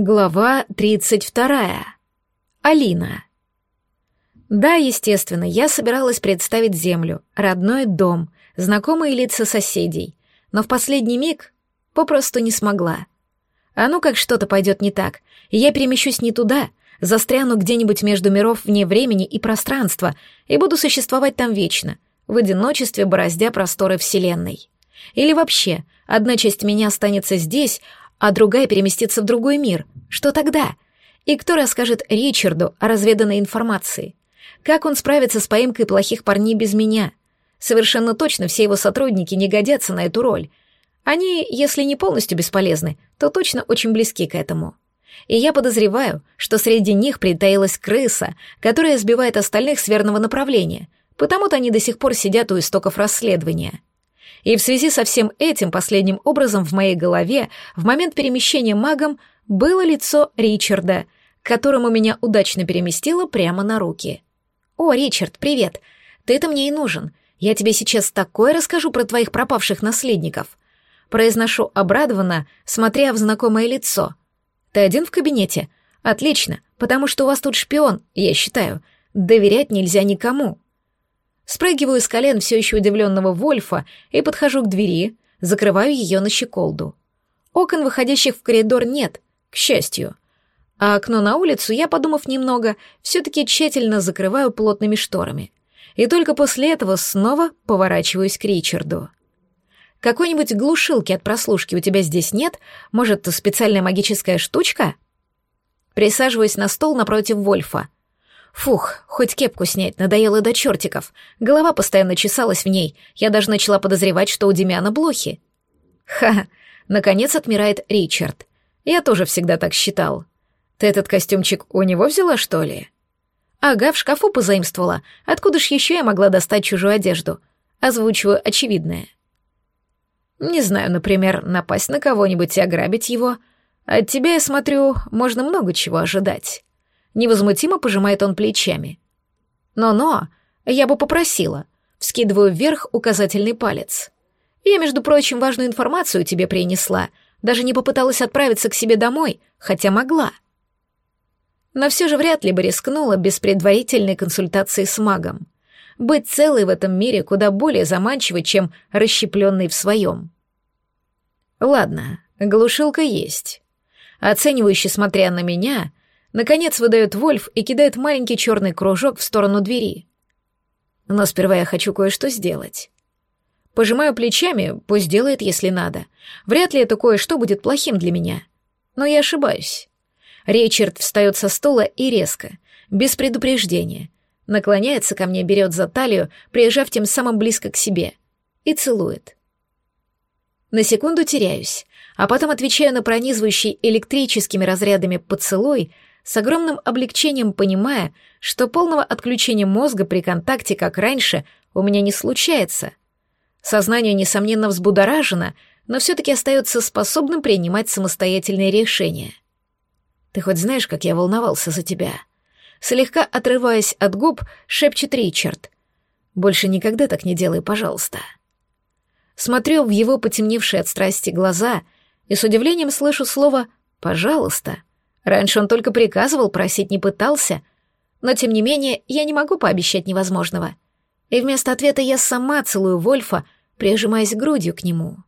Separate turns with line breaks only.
Глава 32. Алина. Да, естественно, я собиралась представить землю, родной дом, знакомые лица соседей, но в последний миг попросту не смогла. А ну как что-то пойдет не так, я перемещусь не туда, застряну где-нибудь между миров вне времени и пространства и буду существовать там вечно, в одиночестве бороздя просторы Вселенной. Или вообще, одна часть меня останется здесь, а другая переместится в другой мир. Что тогда? И кто расскажет Ричарду о разведанной информации? Как он справится с поимкой плохих парней без меня? Совершенно точно все его сотрудники не годятся на эту роль. Они, если не полностью бесполезны, то точно очень близки к этому. И я подозреваю, что среди них притаилась крыса, которая сбивает остальных с верного направления, потому-то они до сих пор сидят у истоков расследования. И в связи со всем этим последним образом в моей голове в момент перемещения магом было лицо Ричарда, которому меня удачно переместило прямо на руки. «О, Ричард, привет! Ты-то мне и нужен. Я тебе сейчас такое расскажу про твоих пропавших наследников». Произношу обрадованно, смотря в знакомое лицо. «Ты один в кабинете? Отлично, потому что у вас тут шпион, я считаю. Доверять нельзя никому». Спрыгиваю с колен все еще удивленного Вольфа и подхожу к двери, закрываю ее на щеколду. Окон, выходящих в коридор, нет, к счастью. А окно на улицу я, подумав немного, все-таки тщательно закрываю плотными шторами. И только после этого снова поворачиваюсь к Ричарду. Какой-нибудь глушилки от прослушки у тебя здесь нет? Может, специальная магическая штучка? Присаживаюсь на стол напротив Вольфа. Фух, хоть кепку снять, надоело до чертиков. Голова постоянно чесалась в ней, я даже начала подозревать, что у Демиана блохи. Ха, наконец отмирает Ричард. Я тоже всегда так считал. Ты этот костюмчик у него взяла, что ли? Ага, в шкафу позаимствовала. Откуда ж еще я могла достать чужую одежду? Озвучиваю очевидное. Не знаю, например, напасть на кого-нибудь и ограбить его. От тебя, я смотрю, можно много чего ожидать. Невозмутимо пожимает он плечами. «Но-но, я бы попросила». Вскидываю вверх указательный палец. «Я, между прочим, важную информацию тебе принесла. Даже не попыталась отправиться к себе домой, хотя могла». Но все же вряд ли бы рискнула без предварительной консультации с магом. Быть целой в этом мире куда более заманчиво, чем расщепленной в своем. Ладно, глушилка есть. Оценивающий, смотря на меня, Наконец выдает Вольф и кидает маленький черный кружок в сторону двери. Но сперва я хочу кое-что сделать. Пожимаю плечами, пусть делает, если надо. Вряд ли это кое-что будет плохим для меня. Но я ошибаюсь. Ричард встает со стула и резко, без предупреждения, наклоняется ко мне, берет за талию, приезжав тем самым близко к себе, и целует. На секунду теряюсь, а потом отвечаю на пронизывающий электрическими разрядами поцелуй, с огромным облегчением понимая, что полного отключения мозга при контакте, как раньше, у меня не случается. Сознание, несомненно, взбудоражено, но все-таки остается способным принимать самостоятельные решения. Ты хоть знаешь, как я волновался за тебя? Слегка отрываясь от губ, шепчет Ричард. Больше никогда так не делай, пожалуйста. Смотрю в его потемневшие от страсти глаза и с удивлением слышу слово «пожалуйста», Раньше он только приказывал, просить не пытался. Но, тем не менее, я не могу пообещать невозможного. И вместо ответа я сама целую Вольфа, прижимаясь грудью к нему.